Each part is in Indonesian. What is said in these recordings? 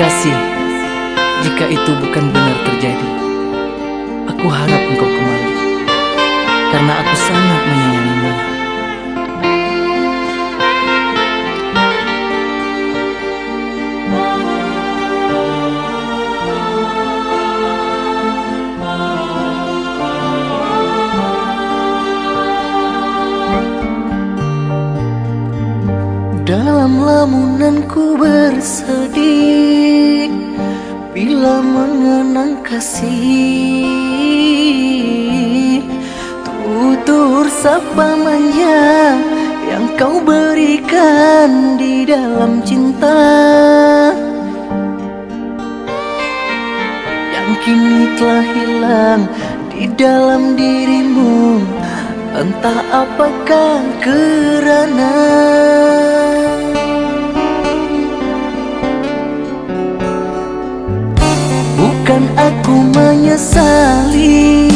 Kasih, jika itu bukan benar terjadi, aku harap engkau kembali, karena aku sangat menyayangimu. Dalam lamunanku bersedih Bila mengenang kasih Tutur sapa manja Yang kau berikan di dalam cinta. Yang kini telah hilang di dalam dirimu Entah apakah kerana Bukan aku menyesali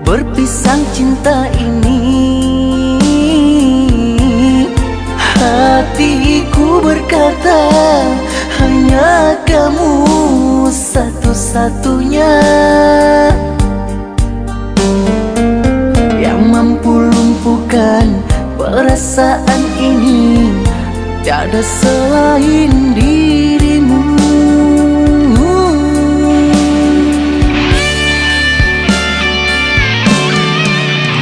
Berpisah cinta ini. Hatiku berkata Hanya kamu satu-satunya Tiada selain dirimu.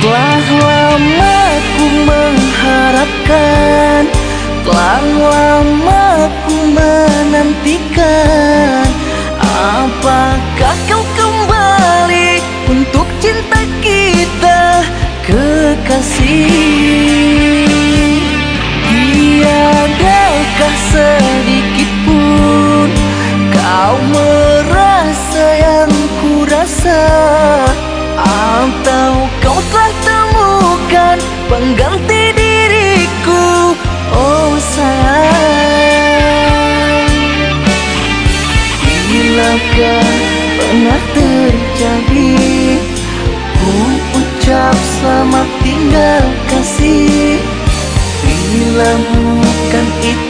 Telah lama ku mengharapkan Telah lama ku menantikan. Apakah kau kembali untuk cinta kita kekasih pengganti diriku Oh sayang. Bilakah pernah terjadi Ku ucap selamat tinggal kasih? Bila bukan itu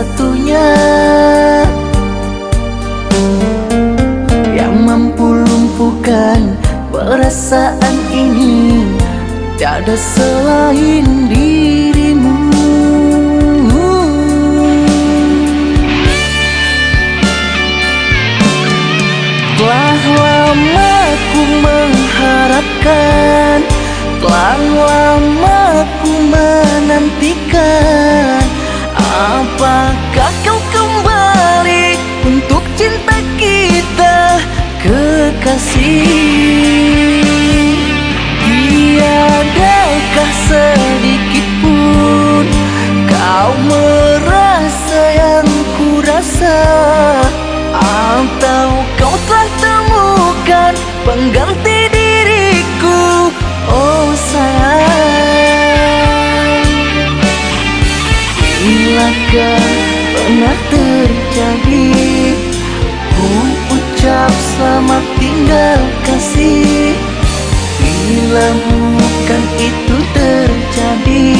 satu-satunya Yang mampu lumpuhkan perasaan ini Tiada selain dirimu. Telah lama ku mengharapkan Telah lama ku menantikan Apakah Tiadakah sedikit pun kau merasa yang ku rasa Atau kau telah temukan pengganti diriku? Oh sayang. Bilakah pernah terjadi? Ku ucap kasih. Bila bukan itu terjadi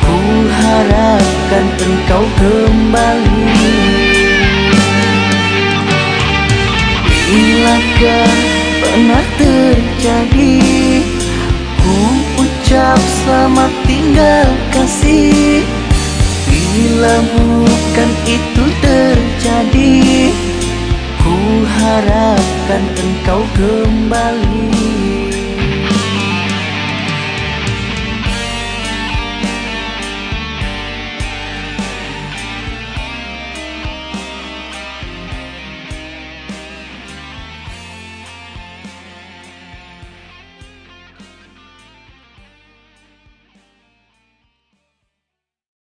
Ku harapkan engkau kembali. Bilakah pernah terjadi Ku ucap selamat tinggal kasih. Bila bukan itu terjadi Ku harapkan engkau kembali